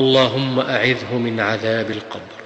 اللهم أعذه من عذاب القبر.